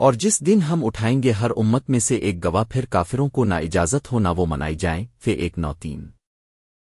اور جس دن ہم اٹھائیں گے ہر امت میں سے ایک گواہ پھر کافروں کو نہ اجازت ہو نہ وہ منائی جائیں پھر ایک نو تین۔